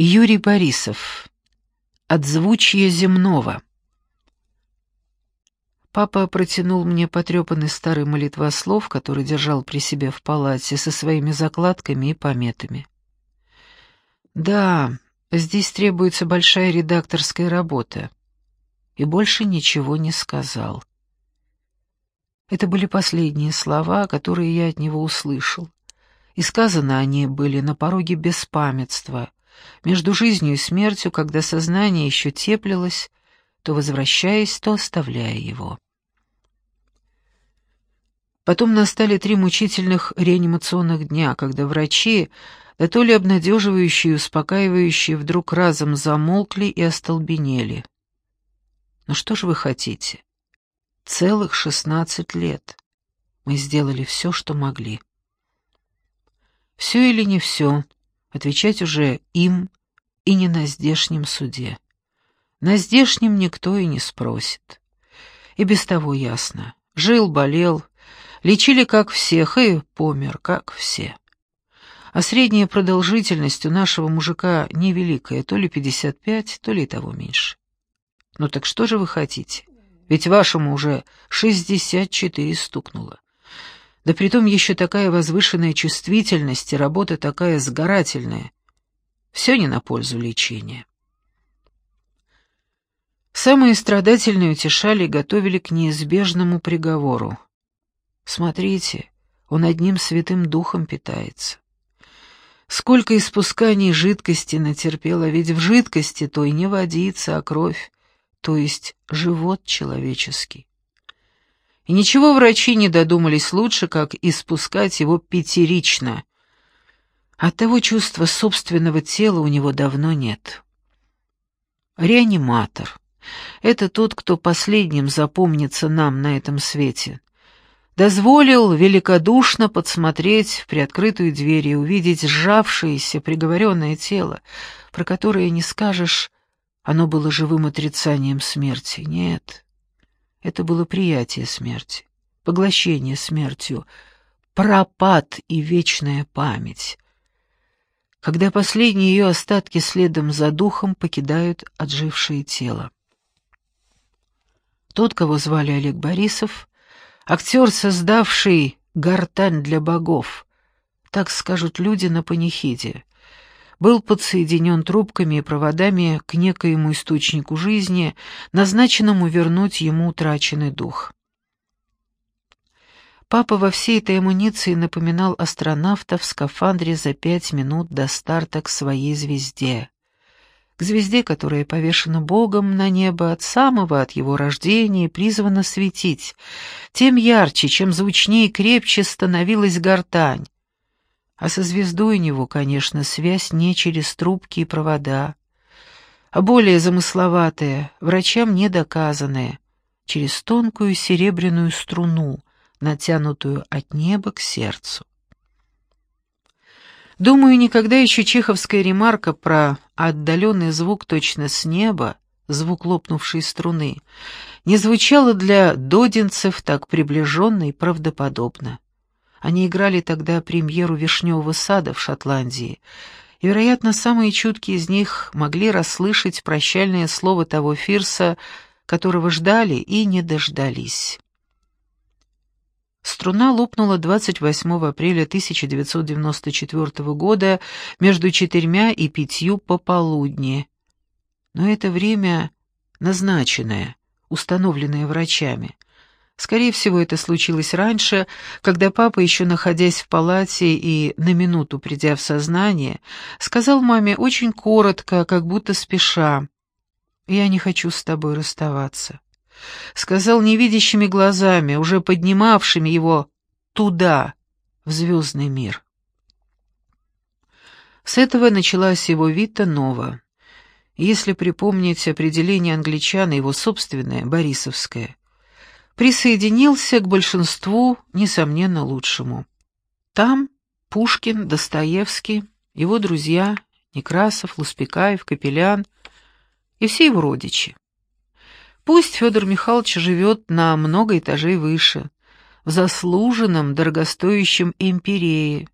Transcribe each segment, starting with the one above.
Юрий Борисов. Отзвучье земного. Папа протянул мне потрепанный старый молитвослов, который держал при себе в палате, со своими закладками и пометами. Да, здесь требуется большая редакторская работа. И больше ничего не сказал. Это были последние слова, которые я от него услышал. И сказаны они были на пороге беспамятства — между жизнью и смертью, когда сознание еще теплилось, то возвращаясь, то оставляя его. Потом настали три мучительных реанимационных дня, когда врачи, да то ли обнадеживающие и успокаивающие, вдруг разом замолкли и остолбенели. Ну что же вы хотите? Целых шестнадцать лет. Мы сделали все, что могли. Все или не все, отвечать уже им и не на здешнем суде. На здешнем никто и не спросит. И без того ясно. Жил, болел, лечили как всех и помер как все. А средняя продолжительность у нашего мужика невеликая, то ли 55, то ли того меньше. Ну так что же вы хотите? Ведь вашему уже 64 стукнуло. Да притом еще такая возвышенная чувствительность и работа такая сгорательная. Все не на пользу лечения. Самые страдательные утешали и готовили к неизбежному приговору. Смотрите, он одним святым духом питается. Сколько испусканий жидкости натерпела, ведь в жидкости то и не водится, а кровь, то есть живот человеческий. И ничего врачи не додумались лучше, как испускать его пятерично. От того чувства собственного тела у него давно нет. Реаниматор — это тот, кто последним запомнится нам на этом свете. Дозволил великодушно подсмотреть в приоткрытую дверь и увидеть сжавшееся приговоренное тело, про которое не скажешь, оно было живым отрицанием смерти. Нет, это было приятие смерти, поглощение смертью, пропад и вечная память. Когда последние ее остатки следом за духом покидают отжившее тело. Тот, кого звали Олег Борисов, актер, создавший «Гортань для богов», так скажут люди на панихиде, был подсоединен трубками и проводами к некоему источнику жизни, назначенному вернуть ему утраченный дух. Папа во всей этой амуниции напоминал астронавта в скафандре за пять минут до старта к своей звезде. К звезде, которая повешена Богом на небо от самого от его рождения и призвана светить, тем ярче, чем звучнее и крепче становилась гортань, а со звездой у него, конечно, связь не через трубки и провода, а более замысловатая, врачам недоказанная, через тонкую серебряную струну, натянутую от неба к сердцу. Думаю, никогда еще чеховская ремарка про отдаленный звук точно с неба, звук лопнувшей струны, не звучала для додинцев так приближенно и правдоподобно. Они играли тогда премьеру «Вишневого сада» в Шотландии, и, вероятно, самые чуткие из них могли расслышать прощальное слово того Фирса, которого ждали и не дождались. Струна лопнула 28 апреля 1994 года между четырьмя и пятью пополудни. Но это время назначенное, установленное врачами — Скорее всего, это случилось раньше, когда папа, еще находясь в палате и на минуту придя в сознание, сказал маме очень коротко, как будто спеша, «Я не хочу с тобой расставаться». Сказал невидящими глазами, уже поднимавшими его туда, в звездный мир. С этого началась его Вита Нова. Если припомнить определение англичан его собственное, борисовское, присоединился к большинству, несомненно, лучшему. Там Пушкин, Достоевский, его друзья Некрасов, Луспекаев, Капелян и все его родичи. Пусть Федор Михайлович живет на много этажей выше, в заслуженном, дорогостоящем империи,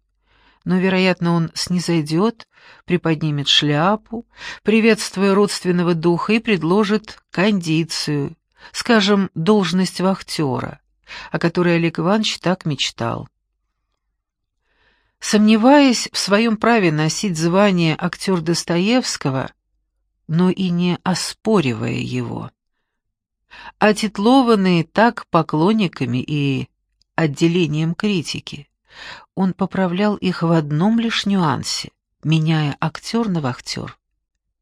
но, вероятно, он снизойдет, приподнимет шляпу, приветствуя родственного духа и предложит кондицию, скажем, должность вахтера, о которой Олег Иванович так мечтал. Сомневаясь в своем праве носить звание актер Достоевского, но и не оспоривая его, отитлованные так поклонниками и отделением критики, он поправлял их в одном лишь нюансе, меняя актер на вахтер.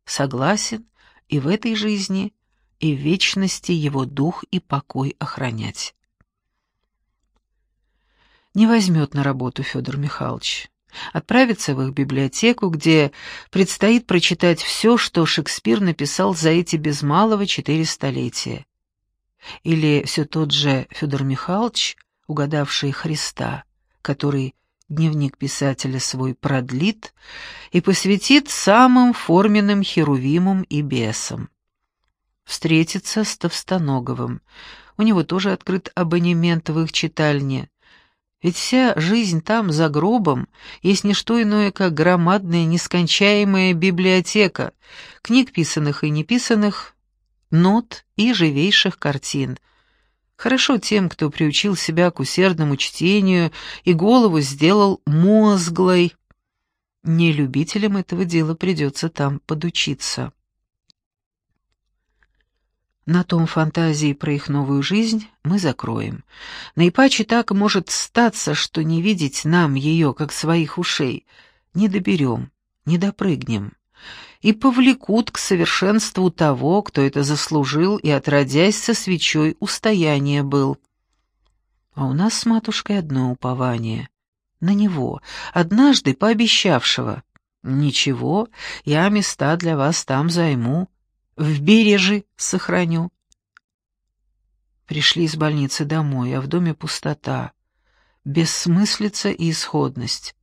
Согласен и в этой жизни, и в вечности его дух и покой охранять. Не возьмет на работу Федор Михайлович. Отправится в их библиотеку, где предстоит прочитать все, что Шекспир написал за эти без малого четыре столетия. Или все тот же Федор Михайлович, угадавший Христа, который дневник писателя свой продлит и посвятит самым форменным херувимам и бесам. Встретиться с Товстоноговым. У него тоже открыт абонемент в их читальне. Ведь вся жизнь там, за гробом, есть не что иное, как громадная, нескончаемая библиотека, книг писанных и неписанных, нот и живейших картин — Хорошо тем, кто приучил себя к усердному чтению и голову сделал мозглой. Не любителям этого дела придется там подучиться. На том фантазии про их новую жизнь мы закроем. Наипаче так может статься, что не видеть нам ее, как своих ушей, не доберем, не допрыгнем и повлекут к совершенству того, кто это заслужил и, отродясь со свечой, устояние был. А у нас с матушкой одно упование — на него, однажды пообещавшего. «Ничего, я места для вас там займу, в бережи сохраню». Пришли из больницы домой, а в доме пустота, бессмыслица и исходность.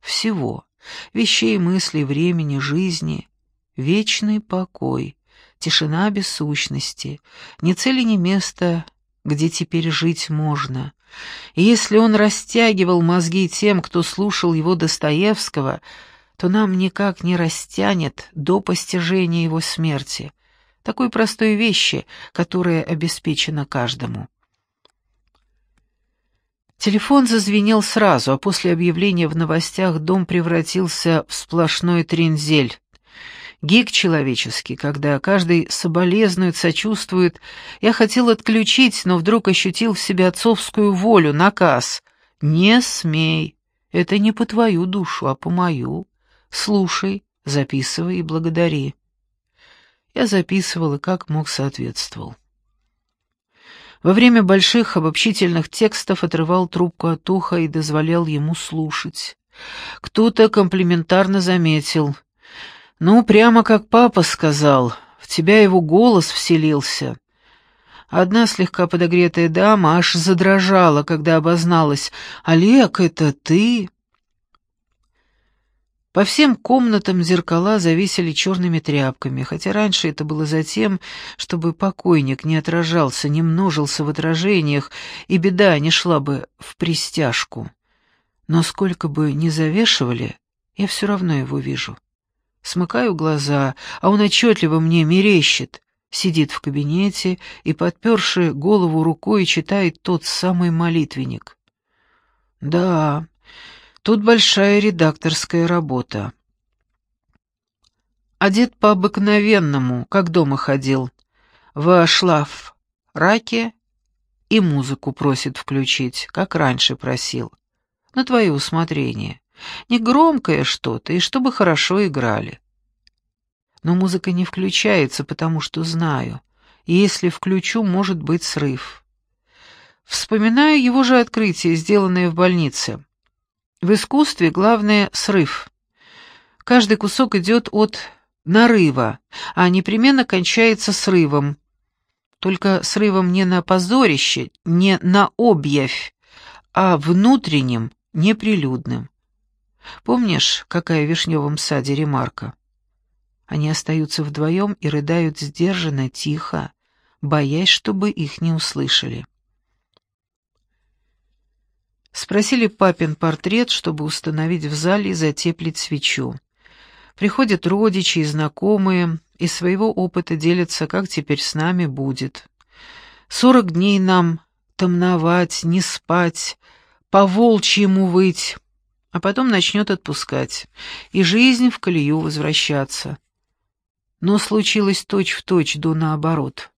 Всего вещей, мыслей, времени, жизни, вечный покой, тишина без сущности, ни цели, ни места, где теперь жить можно. И если он растягивал мозги тем, кто слушал его Достоевского, то нам никак не растянет до постижения его смерти, такой простой вещи, которая обеспечена каждому. Телефон зазвенел сразу, а после объявления в новостях дом превратился в сплошной трензель. Гик человеческий, когда каждый соболезнует, сочувствует. Я хотел отключить, но вдруг ощутил в себе отцовскую волю, наказ. «Не смей. Это не по твою душу, а по мою. Слушай, записывай и благодари». Я записывал и как мог соответствовал. Во время больших обобщительных текстов отрывал трубку от уха и дозволял ему слушать. Кто-то комплиментарно заметил. «Ну, прямо как папа сказал, в тебя его голос вселился». Одна слегка подогретая дама аж задрожала, когда обозналась. «Олег, это ты?» По всем комнатам зеркала зависели черными тряпками, хотя раньше это было за тем, чтобы покойник не отражался, не множился в отражениях, и беда не шла бы в пристяжку. Но сколько бы ни завешивали, я все равно его вижу. Смыкаю глаза, а он отчетливо мне мерещит. Сидит в кабинете и, подперши голову рукой, читает тот самый молитвенник. Да, Тут большая редакторская работа. Одет по-обыкновенному, как дома ходил. В шлаф раке и музыку просит включить, как раньше просил. На твое усмотрение. Не громкое что-то, и чтобы хорошо играли. Но музыка не включается, потому что знаю. Если включу, может быть срыв. Вспоминаю его же открытие, сделанное в больнице. В искусстве главное — срыв. Каждый кусок идет от нарыва, а непременно кончается срывом. Только срывом не на позорище, не на объявь, а внутренним, неприлюдным. Помнишь, какая в Вишневом саде ремарка? Они остаются вдвоем и рыдают сдержанно, тихо, боясь, чтобы их не услышали. Спросили папин портрет, чтобы установить в зале и затеплить свечу. Приходят родичи и знакомые, из своего опыта делятся, как теперь с нами будет. Сорок дней нам томновать, не спать, по волчьему выть, а потом начнет отпускать, и жизнь в колею возвращаться. Но случилось точь-в-точь точь до наоборот.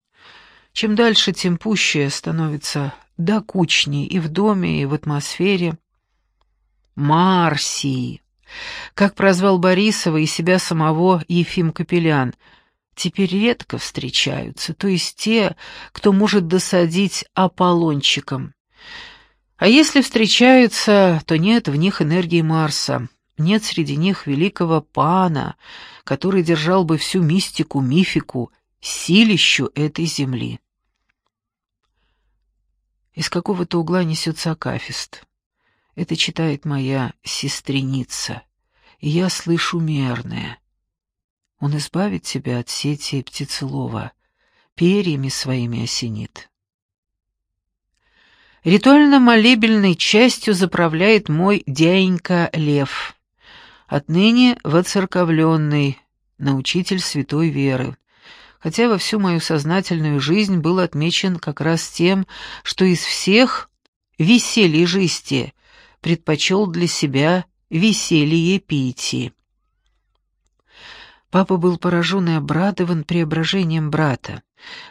Чем дальше, тем пуще становится докучней и в доме, и в атмосфере. Марси, как прозвал Борисова и себя самого Ефим Капелян, теперь редко встречаются, то есть те, кто может досадить Аполлончиком. А если встречаются, то нет в них энергии Марса, нет среди них великого пана, который держал бы всю мистику, мифику, силищу этой земли. Из какого-то угла несется акафист. Это читает моя сестреница, и я слышу мерное. Он избавит тебя от сети птицелова, перьями своими осенит. Ритуально-молебельной частью заправляет мой дяденька Лев, отныне воцерковленный, научитель святой веры хотя во всю мою сознательную жизнь был отмечен как раз тем, что из всех веселье жизни предпочел для себя веселье пити. Папа был поражен и обрадован преображением брата,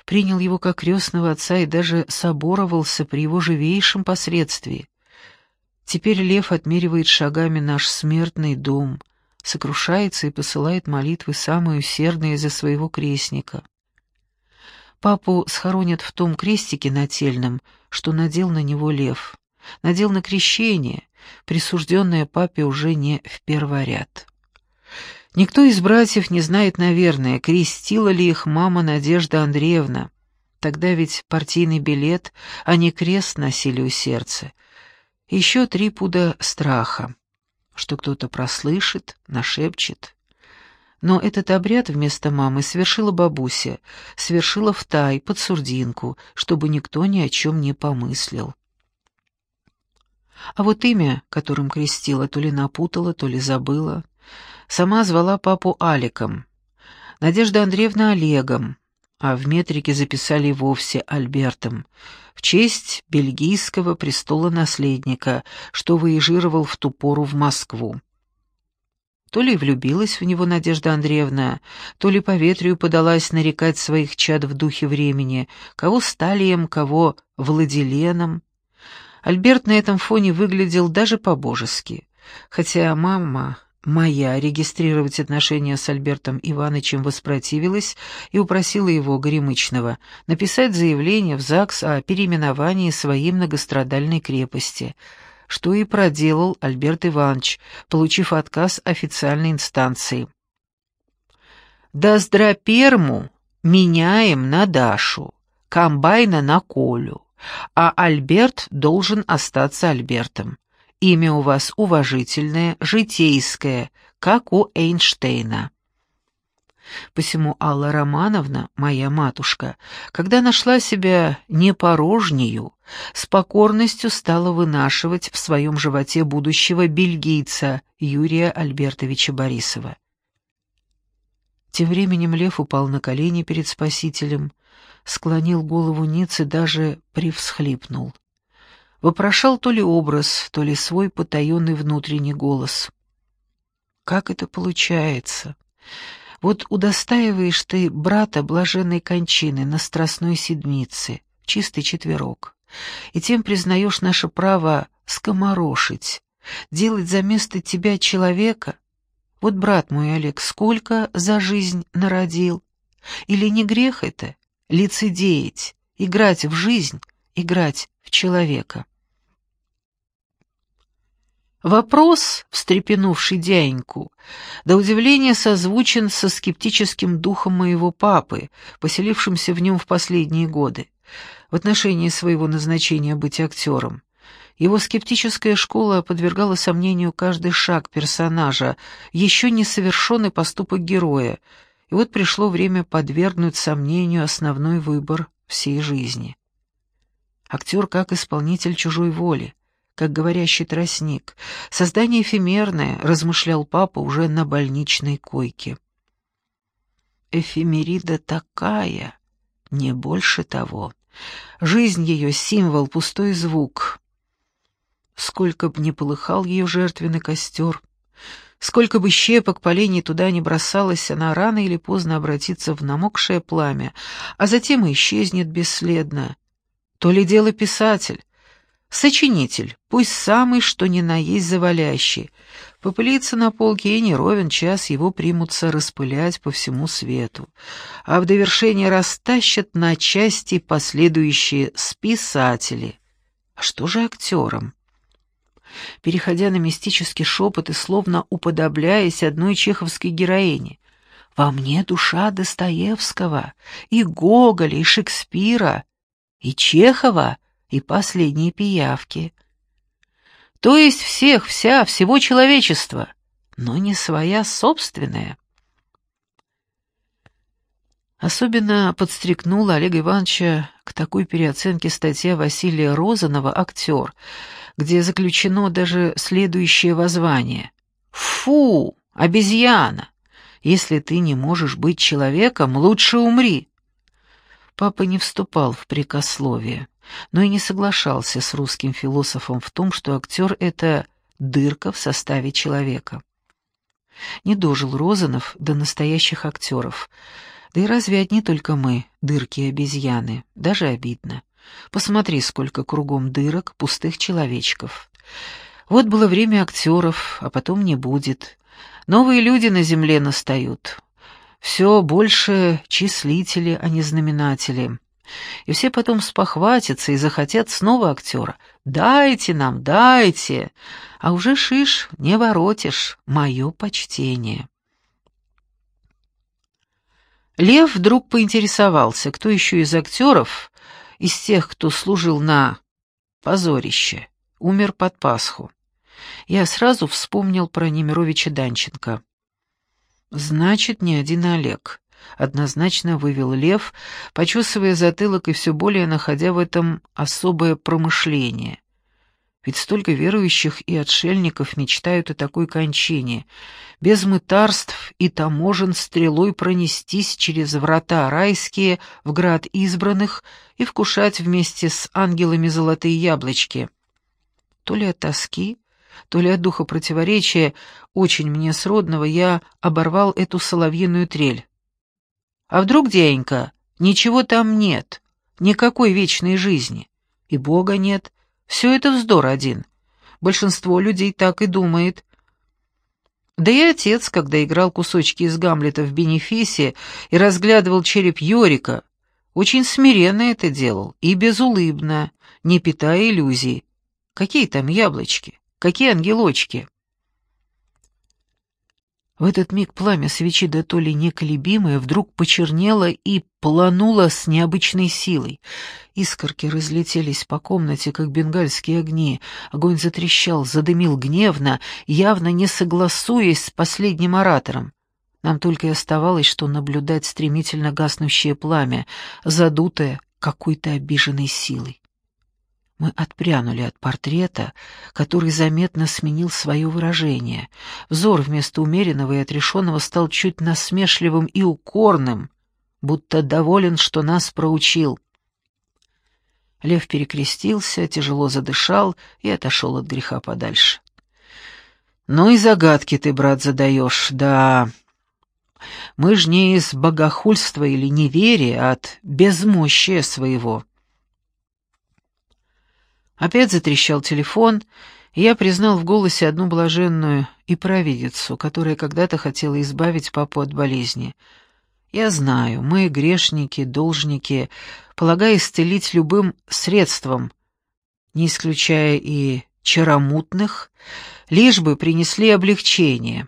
принял его как крестного отца и даже соборовался при его живейшем посредстве. Теперь лев отмеривает шагами наш смертный дом, сокрушается и посылает молитвы самые усердные за своего крестника. Папу схоронят в том крестике нательном, что надел на него лев. Надел на крещение, присужденное папе уже не в первый ряд. Никто из братьев не знает, наверное, крестила ли их мама Надежда Андреевна. Тогда ведь партийный билет, а не крест носили у сердца. Еще три пуда страха что кто-то прослышит, нашепчет. Но этот обряд вместо мамы совершила бабуся, совершила в тай, под сурдинку, чтобы никто ни о чем не помыслил. А вот имя, которым крестила, то ли напутала, то ли забыла. Сама звала папу Аликом, Надежда Андреевна Олегом, а в метрике записали вовсе Альбертом, в честь бельгийского престола-наследника, что выезжировал в ту пору в Москву. То ли влюбилась в него Надежда Андреевна, то ли по ветрию подалась нарекать своих чад в духе времени, кого Сталием, кого Владиленом. Альберт на этом фоне выглядел даже по-божески, хотя мама Моя регистрировать отношения с Альбертом Ивановичем воспротивилась и упросила его, Горемычного, написать заявление в ЗАГС о переименовании своей многострадальной крепости, что и проделал Альберт Иванович, получив отказ официальной инстанции. «Доздраперму меняем на Дашу, комбайна на Колю, а Альберт должен остаться Альбертом. Имя у вас уважительное, житейское, как у Эйнштейна. Посему Алла Романовна, моя матушка, когда нашла себя непорожнею, с покорностью стала вынашивать в своем животе будущего бельгийца Юрия Альбертовича Борисова. Тем временем лев упал на колени перед спасителем, склонил голову ниц и даже привсхлипнул вопрошал то ли образ, то ли свой потаенный внутренний голос. Как это получается? Вот удостаиваешь ты брата блаженной кончины на страстной седмице, чистый четверок, и тем признаешь наше право скоморошить, делать за место тебя человека. Вот, брат мой Олег, сколько за жизнь народил? Или не грех это, лицедеять, играть в жизнь, играть в человека? Вопрос, встрепенувший дяденьку, до удивления созвучен со скептическим духом моего папы, поселившимся в нем в последние годы, в отношении своего назначения быть актером. Его скептическая школа подвергала сомнению каждый шаг персонажа, еще не совершенный поступок героя, и вот пришло время подвергнуть сомнению основной выбор всей жизни. Актер как исполнитель чужой воли, как говорящий тростник. Создание эфемерное, размышлял папа уже на больничной койке. Эфемерида такая, не больше того. Жизнь ее — символ, пустой звук. Сколько б ни полыхал ее жертвенный костер, сколько бы щепок полений туда не бросалось, она рано или поздно обратится в намокшее пламя, а затем исчезнет бесследно. То ли дело писатель, сочинитель, пусть самый, что ни на есть завалящий, попылится на полке и не ровен час его примутся распылять по всему свету, а в довершение растащат на части последующие списатели. А что же актерам? Переходя на мистический шепот и словно уподобляясь одной чеховской героине, «Во мне душа Достоевского, и Гоголя, и Шекспира, и Чехова, и последние пиявки» то есть всех, вся, всего человечества, но не своя собственная. Особенно подстрекнула Олега Ивановича к такой переоценке статья Василия Розанова «Актер», где заключено даже следующее воззвание. «Фу, обезьяна! Если ты не можешь быть человеком, лучше умри!» Папа не вступал в прикословие но и не соглашался с русским философом в том, что актер — это дырка в составе человека. Не дожил Розанов до настоящих актеров. Да и разве одни только мы, дырки и обезьяны? Даже обидно. Посмотри, сколько кругом дырок, пустых человечков. Вот было время актеров, а потом не будет. Новые люди на земле настают. Все больше числители, а не знаменатели и все потом спохватятся и захотят снова актера. «Дайте нам, дайте!» А уже шиш, не воротишь, мое почтение. Лев вдруг поинтересовался, кто еще из актеров, из тех, кто служил на позорище, умер под Пасху. Я сразу вспомнил про Немировича Данченко. Значит, не один Олег. — однозначно вывел Лев, почесывая затылок и все более находя в этом особое промышление. Ведь столько верующих и отшельников мечтают о такой кончине, без мытарств и таможен стрелой пронестись через врата райские в град избранных и вкушать вместе с ангелами золотые яблочки. То ли от тоски, то ли от духа противоречия, очень мне сродного, я оборвал эту соловьиную трель. А вдруг, дяденька, ничего там нет, никакой вечной жизни, и Бога нет, все это вздор один. Большинство людей так и думает. Да и отец, когда играл кусочки из Гамлета в бенефисе и разглядывал череп Йорика, очень смиренно это делал и безулыбно, не питая иллюзий. Какие там яблочки, какие ангелочки? В этот миг пламя свечи да то ли неколебимое вдруг почернело и плануло с необычной силой. Искорки разлетелись по комнате, как бенгальские огни. Огонь затрещал, задымил гневно, явно не согласуясь с последним оратором. Нам только и оставалось, что наблюдать стремительно гаснущее пламя, задутое какой-то обиженной силой. Мы отпрянули от портрета, который заметно сменил свое выражение. Взор вместо умеренного и отрешенного стал чуть насмешливым и укорным, будто доволен, что нас проучил. Лев перекрестился, тяжело задышал и отошел от греха подальше. «Ну и загадки ты, брат, задаешь, да. Мы ж не из богохульства или неверия, а от безмощия своего». Опять затрещал телефон, и я признал в голосе одну блаженную и провидицу, которая когда-то хотела избавить папу от болезни. Я знаю, мы, грешники, должники, полагая исцелить любым средством, не исключая и чаромутных, лишь бы принесли облегчение.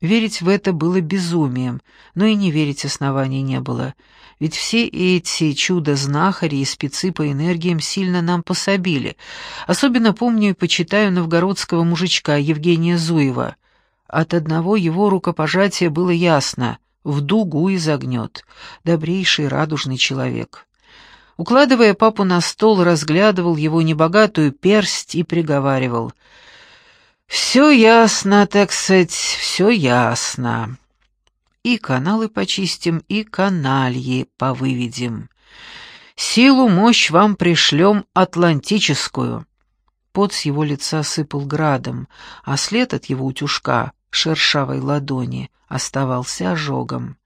Верить в это было безумием, но и не верить оснований не было — ведь все эти чудо-знахари и спецы по энергиям сильно нам пособили. Особенно помню и почитаю новгородского мужичка Евгения Зуева. От одного его рукопожатия было ясно — в дугу изогнет. Добрейший радужный человек. Укладывая папу на стол, разглядывал его небогатую персть и приговаривал. «Все ясно, так сказать, все ясно. И каналы почистим, и канальи повыведем. Силу, мощь вам пришлем атлантическую». Пот с его лица сыпал градом, а след от его утюжка, шершавой ладони, оставался ожогом.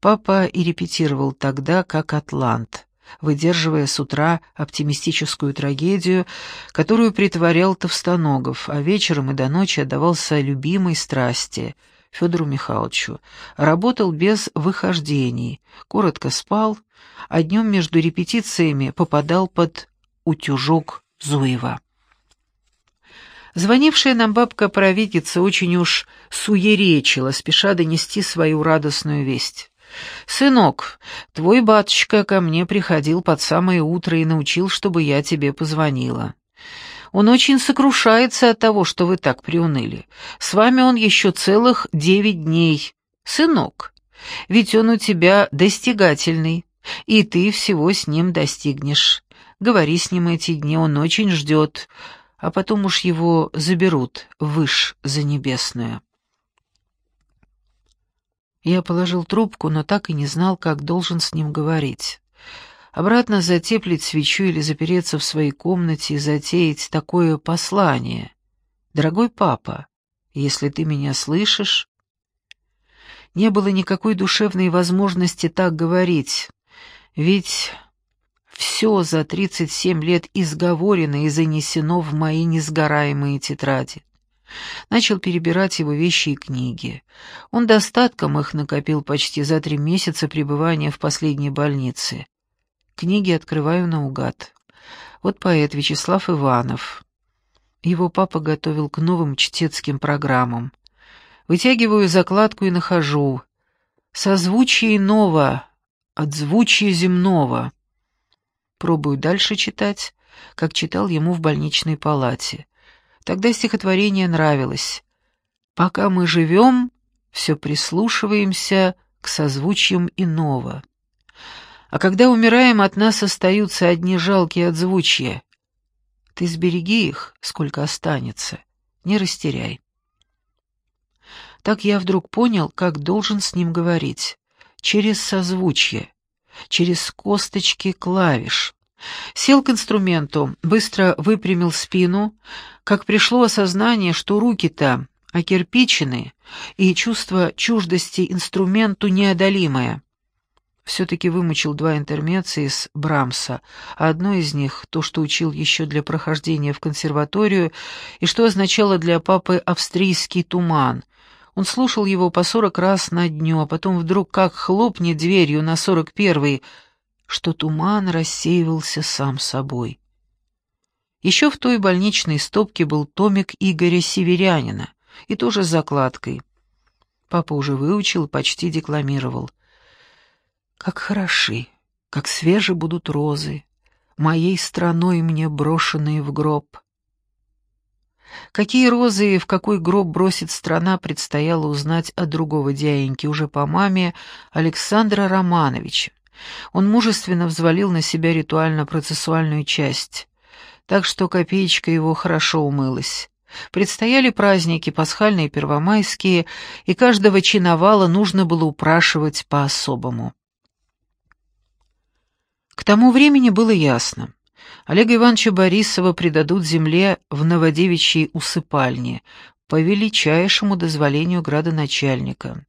Папа и репетировал тогда, как атлант, выдерживая с утра оптимистическую трагедию, которую притворял Товстоногов, а вечером и до ночи отдавался любимой страсти — Федору Михайловичу. Работал без выхождений, коротко спал, а днем между репетициями попадал под утюжок Зуева. Звонившая нам бабка-провидица очень уж суеречила, спеша донести свою радостную весть. «Сынок, твой батюшка ко мне приходил под самое утро и научил, чтобы я тебе позвонила. Он очень сокрушается от того, что вы так приуныли. С вами он еще целых девять дней. Сынок, ведь он у тебя достигательный, и ты всего с ним достигнешь. Говори с ним эти дни, он очень ждет, а потом уж его заберут выш за небесную. Я положил трубку, но так и не знал, как должен с ним говорить. Обратно затеплить свечу или запереться в своей комнате и затеять такое послание. «Дорогой папа, если ты меня слышишь...» Не было никакой душевной возможности так говорить, ведь все за 37 лет изговорено и занесено в мои несгораемые тетради. Начал перебирать его вещи и книги. Он достатком их накопил почти за три месяца пребывания в последней больнице. Книги открываю наугад. Вот поэт Вячеслав Иванов. Его папа готовил к новым чтецким программам. Вытягиваю закладку и нахожу. Созвучие иного, отзвучие земного. Пробую дальше читать, как читал ему в больничной палате. Тогда стихотворение нравилось. «Пока мы живем, все прислушиваемся к созвучиям иного. А когда умираем, от нас остаются одни жалкие отзвучья. Ты сбереги их, сколько останется, не растеряй». Так я вдруг понял, как должен с ним говорить. Через созвучье через косточки клавиш. Сел к инструменту, быстро выпрямил спину, как пришло осознание, что руки-то окирпичены, и чувство чуждости инструменту неодолимое. Все-таки вымучил два интермеца из Брамса, а одно из них — то, что учил еще для прохождения в консерваторию, и что означало для папы австрийский туман — он слушал его по сорок раз на дню, а потом вдруг как хлопнет дверью на сорок первый, что туман рассеивался сам собой. Еще в той больничной стопке был томик Игоря Северянина, и тоже с закладкой. Папа уже выучил почти декламировал. «Как хороши, как свежи будут розы, моей страной мне брошенные в гроб». Какие розы и в какой гроб бросит страна, предстояло узнать от другого дяденьки, уже по маме, Александра Романовича. Он мужественно взвалил на себя ритуально-процессуальную часть, так что копеечка его хорошо умылась. Предстояли праздники, пасхальные, первомайские, и каждого чиновала нужно было упрашивать по-особому. К тому времени было ясно. Олега Ивановича Борисова предадут земле в Новодевичьей усыпальне по величайшему дозволению градоначальника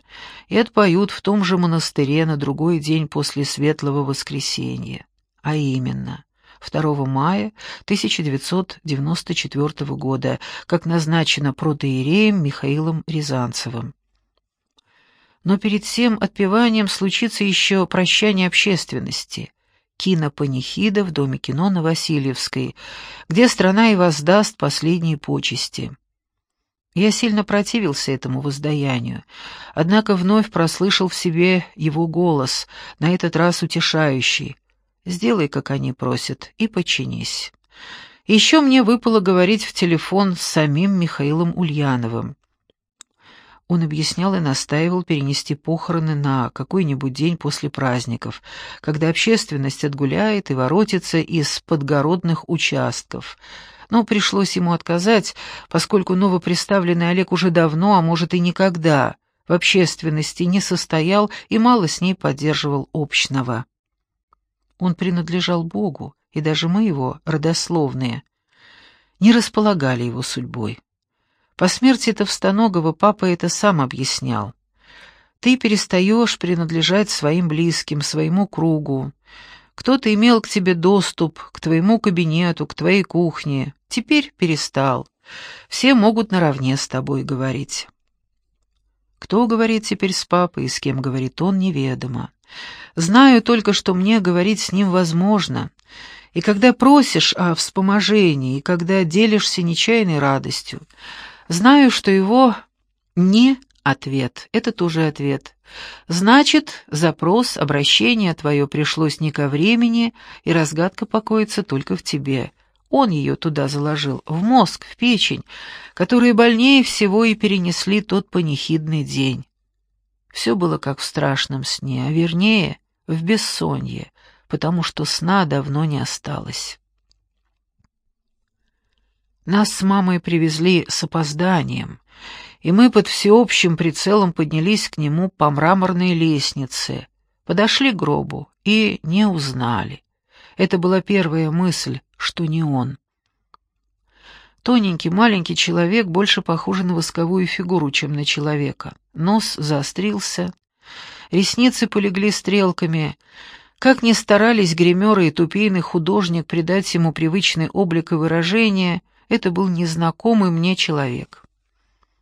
и отпоют в том же монастыре на другой день после Светлого Воскресенья, а именно 2 мая 1994 года, как назначено протоиереем Михаилом Рязанцевым. Но перед всем отпеванием случится еще прощание общественности, кинопанихида в Доме кино на Васильевской, где страна и воздаст последние почести. Я сильно противился этому воздаянию, однако вновь прослышал в себе его голос, на этот раз утешающий. «Сделай, как они просят, и подчинись». Еще мне выпало говорить в телефон с самим Михаилом Ульяновым. Он объяснял и настаивал перенести похороны на какой-нибудь день после праздников, когда общественность отгуляет и воротится из подгородных участков. Но пришлось ему отказать, поскольку новоприставленный Олег уже давно, а может и никогда, в общественности не состоял и мало с ней поддерживал общного. Он принадлежал Богу, и даже мы его, родословные, не располагали его судьбой. По смерти Товстоногова папа это сам объяснял. Ты перестаешь принадлежать своим близким, своему кругу. Кто-то имел к тебе доступ, к твоему кабинету, к твоей кухне. Теперь перестал. Все могут наравне с тобой говорить. Кто говорит теперь с папой и с кем говорит он, неведомо. Знаю только, что мне говорить с ним возможно. И когда просишь о вспоможении, и когда делишься нечаянной радостью, Знаю, что его «не» ответ — это тоже ответ. Значит, запрос, обращение твое пришлось не ко времени, и разгадка покоится только в тебе. Он ее туда заложил, в мозг, в печень, которые больнее всего и перенесли тот панихидный день. Все было как в страшном сне, а вернее, в бессонье, потому что сна давно не осталось. Нас с мамой привезли с опозданием, и мы под всеобщим прицелом поднялись к нему по мраморной лестнице, подошли к гробу и не узнали. Это была первая мысль, что не он. Тоненький, маленький человек, больше похожий на восковую фигуру, чем на человека. Нос заострился, ресницы полегли стрелками. Как ни старались гримеры и тупейный художник придать ему привычный облик и выражение — это был незнакомый мне человек.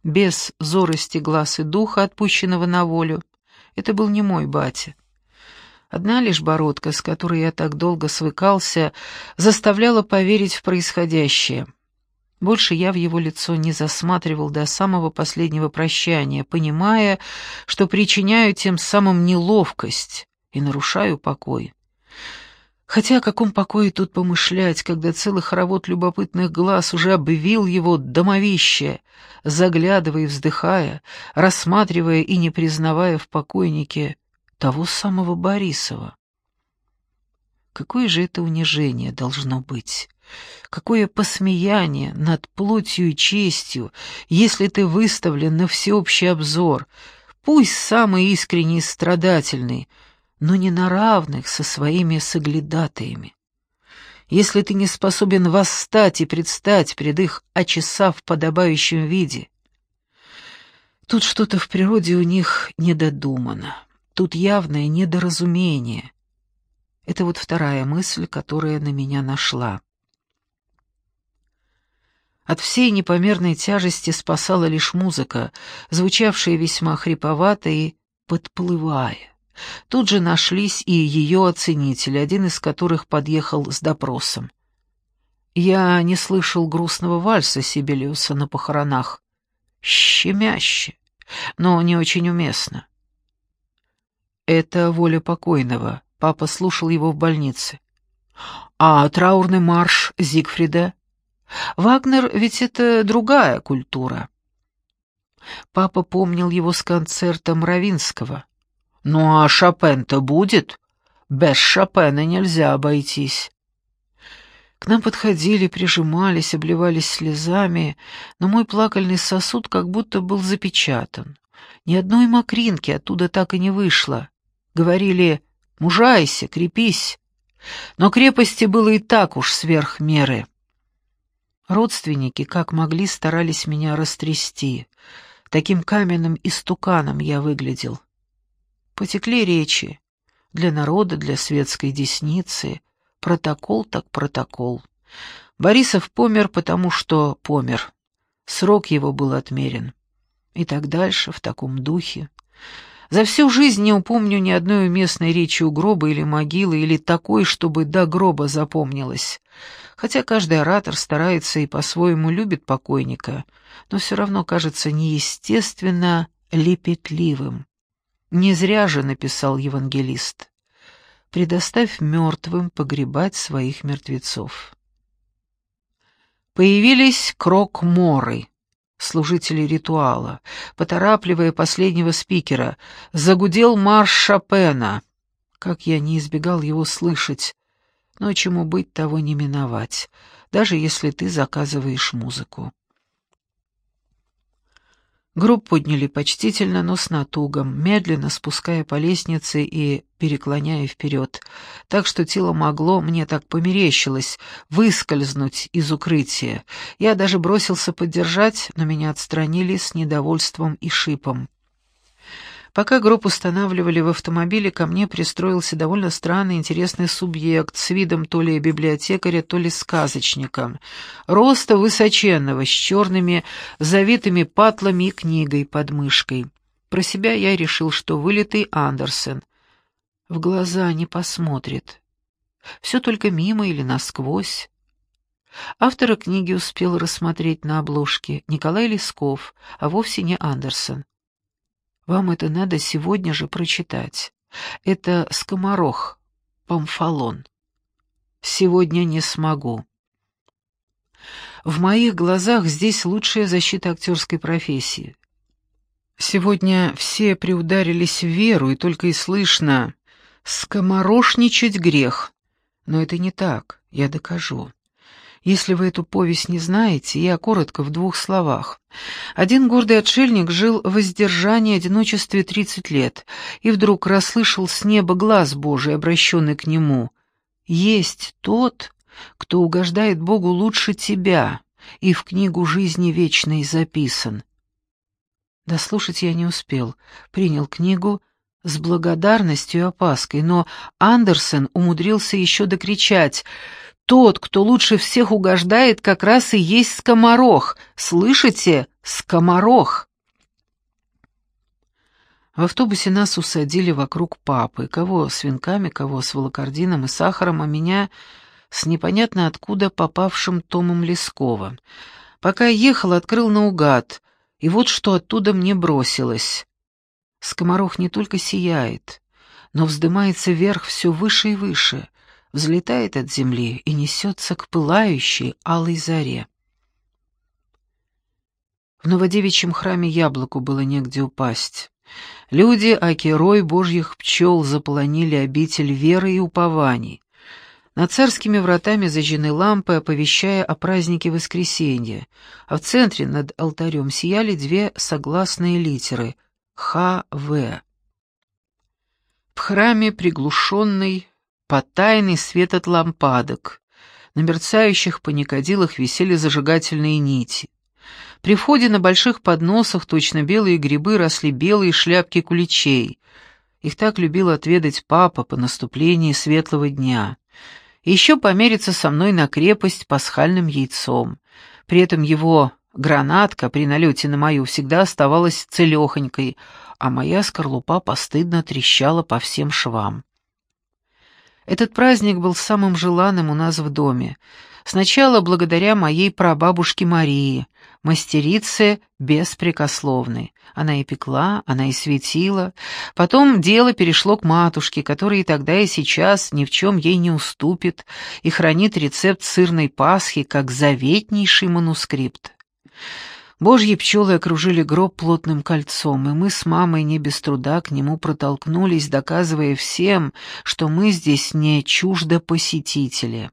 Без зорости глаз и духа, отпущенного на волю, это был не мой батя. Одна лишь бородка, с которой я так долго свыкался, заставляла поверить в происходящее. Больше я в его лицо не засматривал до самого последнего прощания, понимая, что причиняю тем самым неловкость и нарушаю покой. Хотя о каком покое тут помышлять, когда целый хоровод любопытных глаз уже обвил его домовище, заглядывая и вздыхая, рассматривая и не признавая в покойнике того самого Борисова. Какое же это унижение должно быть? Какое посмеяние над плотью и честью, если ты выставлен на всеобщий обзор, пусть самый искренний и страдательный — но не на равных со своими соглядатаями. Если ты не способен восстать и предстать пред их, очесав в подобающем виде, тут что-то в природе у них недодумано, тут явное недоразумение. Это вот вторая мысль, которая на меня нашла. От всей непомерной тяжести спасала лишь музыка, звучавшая весьма хриповато и подплывая. Тут же нашлись и ее оценители, один из которых подъехал с допросом. Я не слышал грустного вальса Сибелиуса на похоронах. Щемяще, но не очень уместно. Это воля покойного. Папа слушал его в больнице. А траурный марш Зигфрида? Вагнер ведь это другая культура. Папа помнил его с концерта Мравинского. Ну а Шопен-то будет? Без Шопена нельзя обойтись. К нам подходили, прижимались, обливались слезами, но мой плакальный сосуд как будто был запечатан. Ни одной мокринки оттуда так и не вышло. Говорили «мужайся, крепись». Но крепости было и так уж сверх меры. Родственники, как могли, старались меня растрясти. Таким каменным истуканом я выглядел. Потекли речи. Для народа, для светской десницы. Протокол так протокол. Борисов помер, потому что помер. Срок его был отмерен. И так дальше, в таком духе. За всю жизнь не упомню ни одной уместной речи у гроба или могилы, или такой, чтобы до гроба запомнилось. Хотя каждый оратор старается и по-своему любит покойника, но все равно кажется неестественно лепетливым. Не зря же написал евангелист. «Предоставь мертвым погребать своих мертвецов». Появились крок-моры, служители ритуала, поторапливая последнего спикера, загудел марш Шопена. Как я не избегал его слышать, но чему быть, того не миновать, даже если ты заказываешь музыку. Гроб подняли почтительно, но с натугой, медленно спуская по лестнице и переклоняя вперед, так что тело могло, мне так померещилось, выскользнуть из укрытия. Я даже бросился поддержать, но меня отстранили с недовольством и шипом. Пока группу устанавливали в автомобиле, ко мне пристроился довольно странный интересный субъект с видом то ли библиотекаря, то ли сказочника. Роста высоченного, с черными завитыми патлами и книгой под мышкой. Про себя я решил, что вылитый Андерсен. В глаза не посмотрит. Все только мимо или насквозь. Автора книги успел рассмотреть на обложке Николай Лесков, а вовсе не Андерсон. Вам это надо сегодня же прочитать. Это скоморох, памфалон. Сегодня не смогу. В моих глазах здесь лучшая защита актерской профессии. Сегодня все приударились в веру, и только и слышно «скоморошничать грех». Но это не так, я докажу. Если вы эту повесть не знаете, я коротко в двух словах. Один гордый отшельник жил в воздержании одиночестве тридцать лет, и вдруг расслышал с неба глаз Божий, обращенный к нему. «Есть тот, кто угождает Богу лучше тебя, и в книгу жизни вечной записан». Дослушать я не успел, принял книгу с благодарностью и опаской, но Андерсон умудрился еще докричать — тот, кто лучше всех угождает, как раз и есть скоморох. Слышите? Скоморох!» В автобусе нас усадили вокруг папы, кого с венками, кого с волокордином и сахаром, а меня с непонятно откуда попавшим Томом Лескова. Пока ехал, открыл наугад, и вот что оттуда мне бросилось. Скоморох не только сияет, но вздымается вверх все выше и выше, взлетает от земли и несется к пылающей алой заре. В Новодевичьем храме яблоку было негде упасть. Люди, аки рой божьих пчел, заполонили обитель веры и упований. Над царскими вратами зажжены лампы, оповещая о празднике воскресенья, а в центре над алтарем сияли две согласные литеры — Х-В. В храме приглушенный потайный свет от лампадок. На мерцающих паникадилах висели зажигательные нити. При входе на больших подносах точно белые грибы росли белые шляпки куличей. Их так любил отведать папа по наступлении светлого дня. Еще помериться со мной на крепость пасхальным яйцом. При этом его гранатка при налете на мою всегда оставалась целехонькой, а моя скорлупа постыдно трещала по всем швам. Этот праздник был самым желанным у нас в доме. Сначала благодаря моей прабабушке Марии, мастерице беспрекословной. Она и пекла, она и светила. Потом дело перешло к матушке, которая и тогда, и сейчас ни в чем ей не уступит и хранит рецепт сырной пасхи как заветнейший манускрипт. Божьи пчелы окружили гроб плотным кольцом, и мы с мамой не без труда к нему протолкнулись, доказывая всем, что мы здесь не чуждо посетители.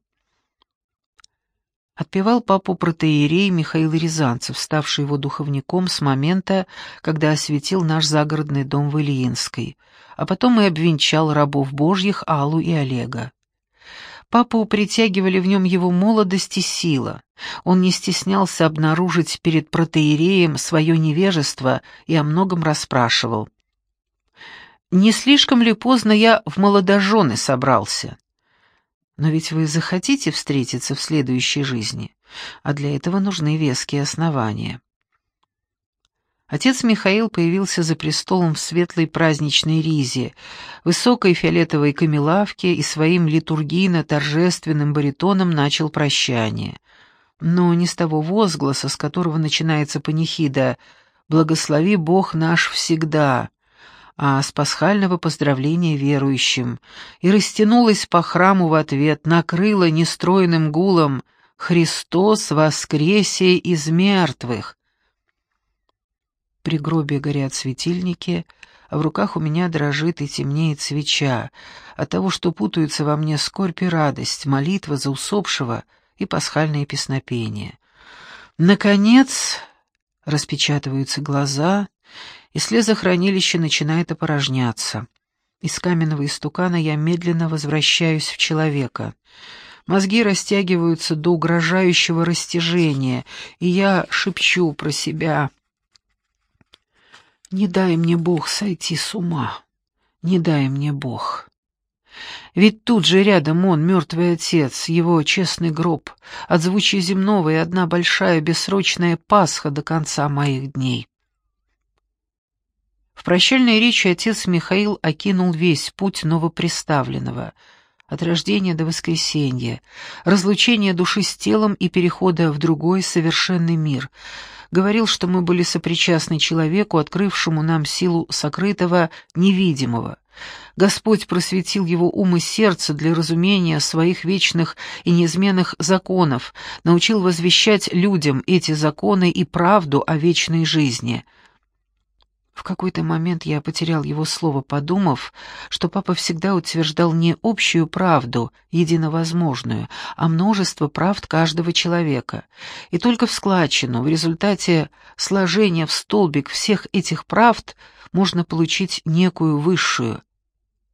Отпевал папу протеерей Михаил Рязанцев, ставший его духовником с момента, когда осветил наш загородный дом в Ильинской, а потом и обвенчал рабов божьих Аллу и Олега. Папу притягивали в нем его молодость и сила. Он не стеснялся обнаружить перед протеереем свое невежество и о многом расспрашивал. «Не слишком ли поздно я в молодожены собрался?» «Но ведь вы захотите встретиться в следующей жизни, а для этого нужны веские основания». Отец Михаил появился за престолом в светлой праздничной ризе, высокой фиолетовой камелавке и своим литургийно-торжественным баритоном начал прощание. Но не с того возгласа, с которого начинается панихида «Благослови Бог наш всегда», а с пасхального поздравления верующим, и растянулась по храму в ответ, накрыла нестроенным гулом «Христос воскресе из мертвых», При гробе горят светильники, а в руках у меня дрожит и темнеет свеча от того, что путаются во мне скорбь и радость, молитва за усопшего и пасхальное песнопение. Наконец распечатываются глаза, и слезохранилище начинает опорожняться. Из каменного истукана я медленно возвращаюсь в человека. Мозги растягиваются до угрожающего растяжения, и я шепчу про себя. «Не дай мне Бог сойти с ума, не дай мне Бог». Ведь тут же рядом он, мертвый отец, его честный гроб, отзвучие земного и одна большая бессрочная Пасха до конца моих дней. В прощальной речи отец Михаил окинул весь путь новоприставленного, от рождения до воскресения, разлучения души с телом и перехода в другой совершенный мир. Говорил, что мы были сопричастны человеку, открывшему нам силу сокрытого, невидимого. Господь просветил его ум и сердце для разумения своих вечных и неизменных законов, научил возвещать людям эти законы и правду о вечной жизни — в какой-то момент я потерял его слово, подумав, что папа всегда утверждал не общую правду, единовозможную, а множество правд каждого человека. И только в складчину, в результате сложения в столбик всех этих правд, можно получить некую высшую.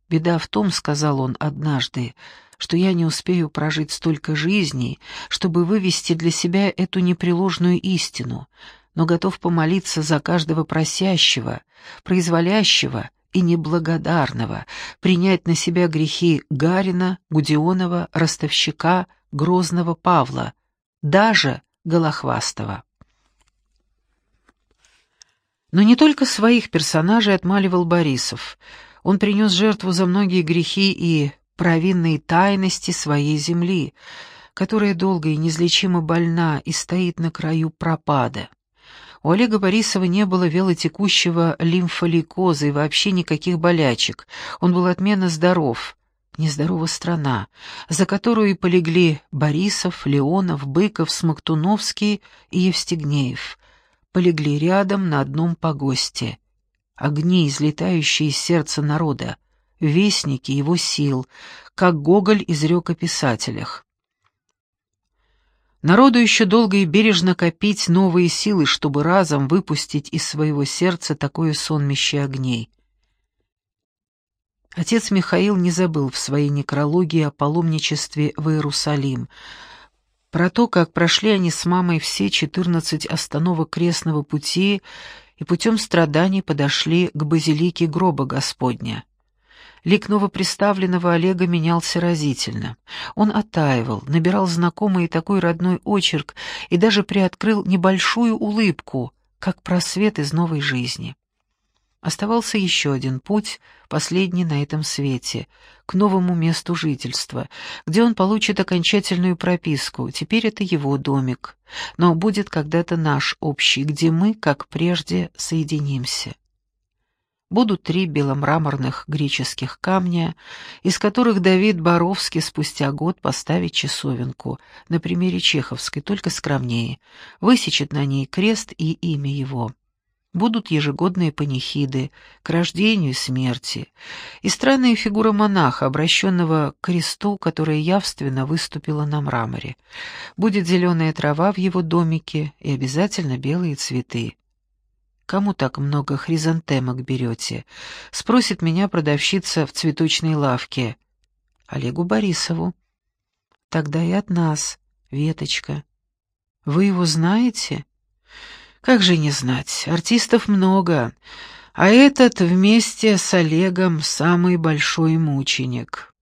«Беда в том, — сказал он однажды, — что я не успею прожить столько жизней, чтобы вывести для себя эту непреложную истину — но готов помолиться за каждого просящего, произволящего и неблагодарного, принять на себя грехи Гарина, Гудионова, Ростовщика, Грозного Павла, даже Голохвастова. Но не только своих персонажей отмаливал Борисов. Он принес жертву за многие грехи и провинные тайности своей земли, которая долго и неизлечимо больна и стоит на краю пропада. У Олега Борисова не было велотекущего лимфолейкоза и вообще никаких болячек. Он был отменно здоров. Нездорова страна, за которую и полегли Борисов, Леонов, Быков, Смоктуновский и Евстигнеев. Полегли рядом на одном погосте. Огни, излетающие из сердца народа, вестники его сил, как Гоголь изрек о писателях. Народу еще долго и бережно копить новые силы, чтобы разом выпустить из своего сердца такое сонмище огней. Отец Михаил не забыл в своей некрологии о паломничестве в Иерусалим, про то, как прошли они с мамой все четырнадцать остановок крестного пути и путем страданий подошли к базилике гроба Господня. Лик новоприставленного Олега менялся разительно. Он оттаивал, набирал знакомый такой родной очерк и даже приоткрыл небольшую улыбку, как просвет из новой жизни. Оставался еще один путь, последний на этом свете, к новому месту жительства, где он получит окончательную прописку. Теперь это его домик, но будет когда-то наш общий, где мы, как прежде, соединимся будут три беломраморных греческих камня, из которых Давид Боровский спустя год поставит часовенку, на примере чеховской, только скромнее, высечет на ней крест и имя его. Будут ежегодные панихиды к рождению и смерти, и странная фигура монаха, обращенного к кресту, которая явственно выступила на мраморе. Будет зеленая трава в его домике и обязательно белые цветы. «Кому так много хризантемок берете?» — спросит меня продавщица в цветочной лавке. «Олегу Борисову». «Тогда и от нас, Веточка. Вы его знаете?» «Как же не знать, артистов много, а этот вместе с Олегом самый большой мученик».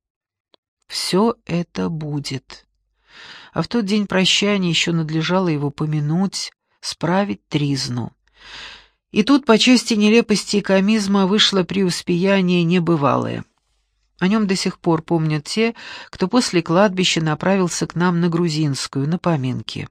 «Все это будет». А в тот день прощания еще надлежало его помянуть, справить тризну. И тут по части нелепости и комизма вышло преуспеяние небывалое. О нем до сих пор помнят те, кто после кладбища направился к нам на Грузинскую, на поминки.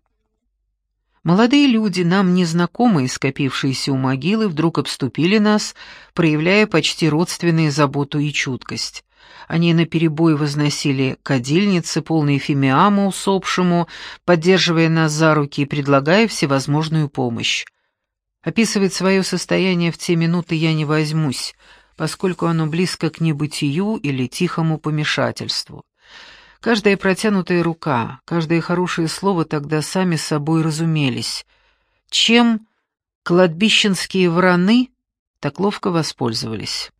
Молодые люди, нам незнакомые, скопившиеся у могилы, вдруг обступили нас, проявляя почти родственные заботу и чуткость. Они наперебой возносили кадильницы, полные фимиама усопшему, поддерживая нас за руки и предлагая всевозможную помощь. Описывать свое состояние в те минуты я не возьмусь, поскольку оно близко к небытию или тихому помешательству. Каждая протянутая рука, каждое хорошее слово тогда сами собой разумелись. Чем кладбищенские враны так ловко воспользовались.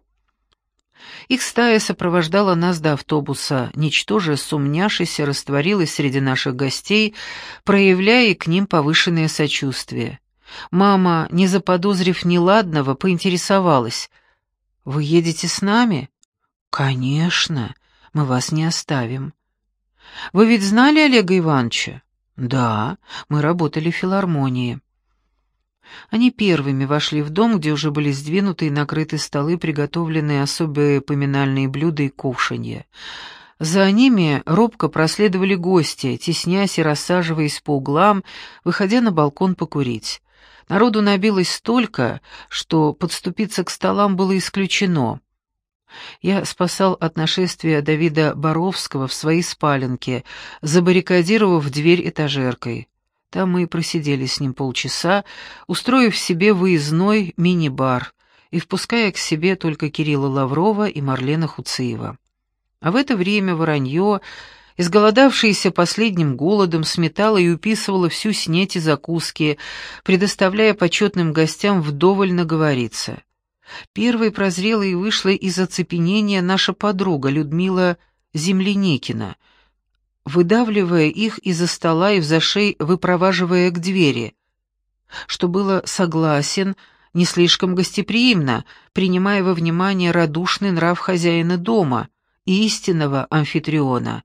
Их стая сопровождала нас до автобуса, ничтоже сумняшися растворилась среди наших гостей, проявляя к ним повышенное сочувствие. Мама, не заподозрив неладного, поинтересовалась. «Вы едете с нами?» «Конечно, мы вас не оставим». «Вы ведь знали Олега Ивановича?» «Да, мы работали в филармонии». Они первыми вошли в дом, где уже были сдвинуты и накрыты столы, приготовленные особые поминальные блюда и кушанья. За ними робко проследовали гости, теснясь и рассаживаясь по углам, выходя на балкон покурить. Народу набилось столько, что подступиться к столам было исключено. Я спасал от нашествия Давида Боровского в своей спаленке, забаррикадировав дверь этажеркой. Там мы просидели с ним полчаса, устроив себе выездной мини-бар и впуская к себе только Кирилла Лаврова и Марлена Хуциева. А в это время воронье, изголодавшееся последним голодом, сметало и уписывало всю снеть и закуски, предоставляя почетным гостям вдоволь наговориться. Первой прозрела и вышла из оцепенения наша подруга Людмила Земляникина — выдавливая их из-за стола и в зашей выпроваживая к двери, что было согласен, не слишком гостеприимно, принимая во внимание радушный нрав хозяина дома и истинного амфитриона.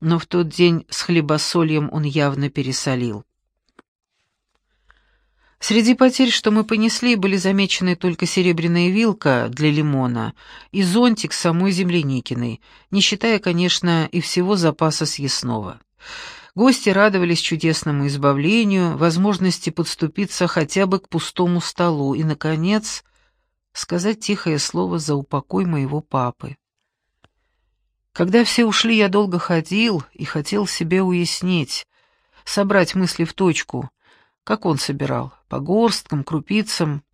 Но в тот день с хлебосольем он явно пересолил. Среди потерь, что мы понесли, были замечены только серебряная вилка для лимона и зонтик самой Земляникиной, не считая, конечно, и всего запаса съестного. Гости радовались чудесному избавлению, возможности подступиться хотя бы к пустому столу и, наконец, сказать тихое слово за упокой моего папы. Когда все ушли, я долго ходил и хотел себе уяснить, собрать мысли в точку — как он собирал, по горсткам, крупицам,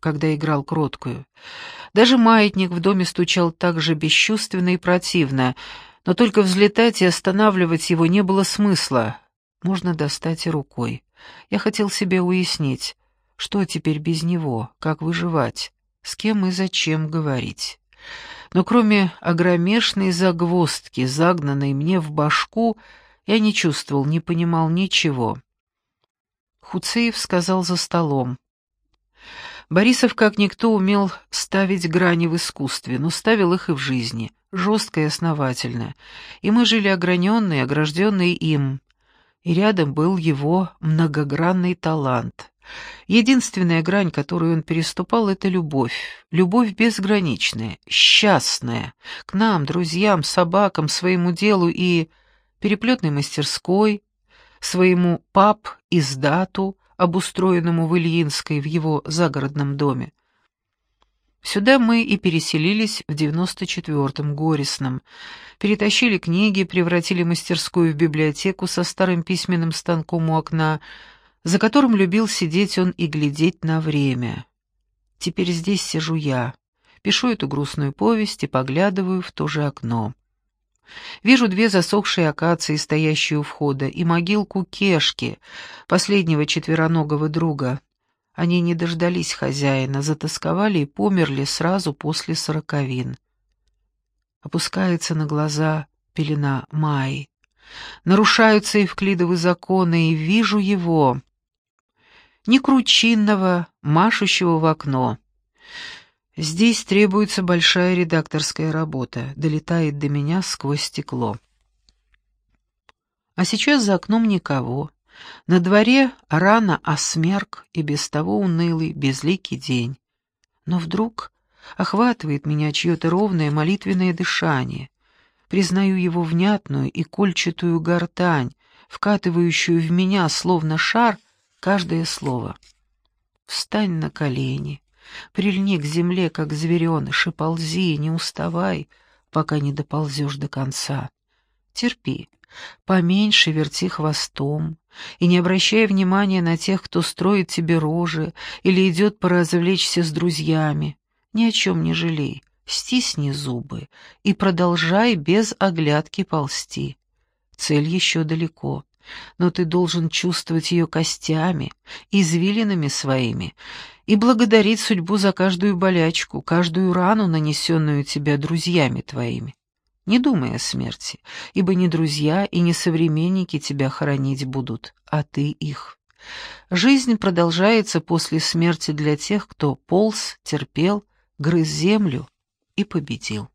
когда играл кроткую. Даже маятник в доме стучал так же бесчувственно и противно, но только взлетать и останавливать его не было смысла. Можно достать и рукой. Я хотел себе уяснить, что теперь без него, как выживать, с кем и зачем говорить. Но кроме огромешной загвоздки, загнанной мне в башку, я не чувствовал, не понимал ничего. Хуцеев сказал за столом. Борисов, как никто, умел ставить грани в искусстве, но ставил их и в жизни, жестко и основательно. И мы жили ограненные, огражденные им. И рядом был его многогранный талант. Единственная грань, которую он переступал, — это любовь. Любовь безграничная, счастная, к нам, друзьям, собакам, своему делу и переплетной мастерской, своему пап-издату, обустроенному в Ильинской в его загородном доме. Сюда мы и переселились в девяносто четвертом горестном, перетащили книги, превратили мастерскую в библиотеку со старым письменным станком у окна, за которым любил сидеть он и глядеть на время. Теперь здесь сижу я, пишу эту грустную повесть и поглядываю в то же окно. Вижу две засохшие акации, стоящие у входа, и могилку Кешки, последнего четвероногого друга. Они не дождались хозяина, затасковали и померли сразу после сороковин. Опускается на глаза пелена Майи. Нарушаются евклидовы законы, и вижу его, не кручинного, машущего в окно. Здесь требуется большая редакторская работа, долетает до меня сквозь стекло. А сейчас за окном никого. На дворе рано осмерк и без того унылый, безликий день. Но вдруг охватывает меня чье-то ровное молитвенное дышание. Признаю его внятную и кольчатую гортань, вкатывающую в меня, словно шар, каждое слово. «Встань на колени, Прильни к земле, как звереныш, и ползи, не уставай, пока не доползешь до конца. Терпи, поменьше верти хвостом и не обращай внимания на тех, кто строит тебе рожи или идет поразвлечься с друзьями. Ни о чем не жалей, стисни зубы и продолжай без оглядки ползти. Цель еще далеко, но ты должен чувствовать ее костями, извилинами своими, и благодарить судьбу за каждую болячку, каждую рану, нанесенную тебе друзьями твоими. Не думай о смерти, ибо не друзья и не современники тебя хоронить будут, а ты их. Жизнь продолжается после смерти для тех, кто полз, терпел, грыз землю и победил.